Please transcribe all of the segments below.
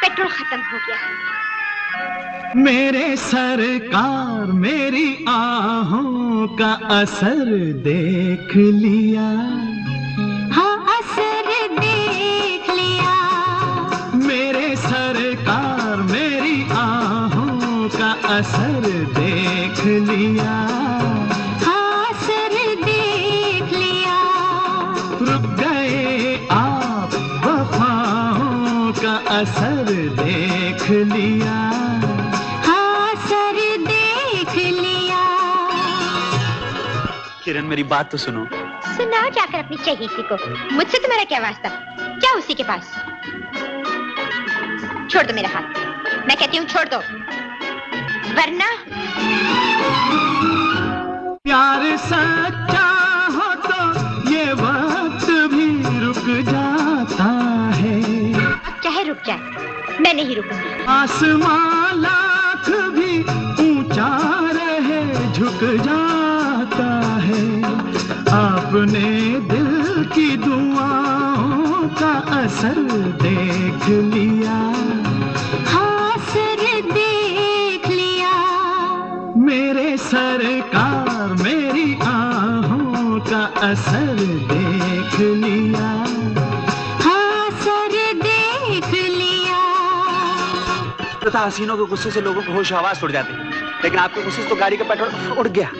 Petrol खत्म हो गया मेरे सरकार मेरी आहों का असर देख लिया। असर देख लिया। हाँ असर देख लिया। रुक गए आप वफाओं का असर देख लिया। हाँ असर देख लिया। किरण मेरी बात तो सुनो। सुनाओ जाकर अपनी शहीदी को। मुझसे तुम्हारा क्या वास्ता? क्या उसी के पास? छोड़ दो मेरा हाथ। मैं कहती हूँ छोड़ दो। वरना? प्यार सच्चा हो तो ये वक्त भी रुक जाता है। चाहे रुक जाए मैं नहीं रुकूँगी। आसमां लाख भी ऊँचा रहे झुक जाता है। आपने दिल की दुआओं का असर देख लिया। मेरी आहों का असर देख लिया। असर देख लिया। तथा हसीनों के गुस्से से लोगों को होश आवाज़ उड़ जाती। लेकिन आपके गुस्से से तो गाड़ी का पेट्रोल उड़ गया।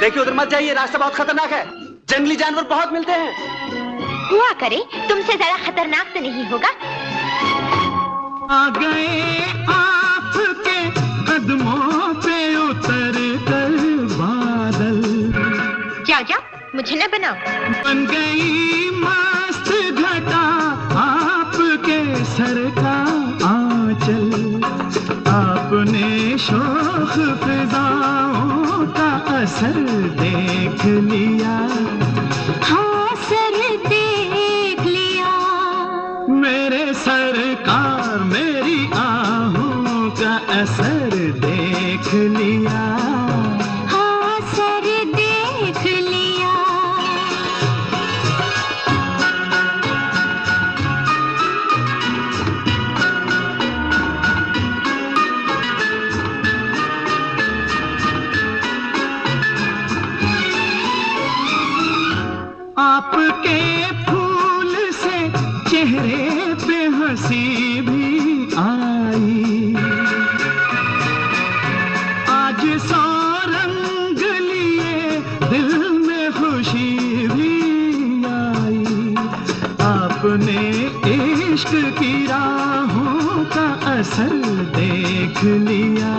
देखिए उधर मत जाइए रास्ता बहुत खतरनाक है। जंगली जानवर बहुत मिलते हैं। हुआ करे तुमसे ज़्यादा खतरनाक तो नहीं होगा। आ गए जाओ मुझे न बनाओ। बन गई मस्त घटा आपके सर का आंचल। आपने शोख फिजाओं का असर देख लिया। हाँ देख लिया। मेरे सरकार मेरी आहों का असर देख लिया। आपके फूल से चेहरे पे हँसी भी आई। आज सौ रंग लिए दिल में खुशी भी आई। आपने इश्क की राहों का असर देख लिया।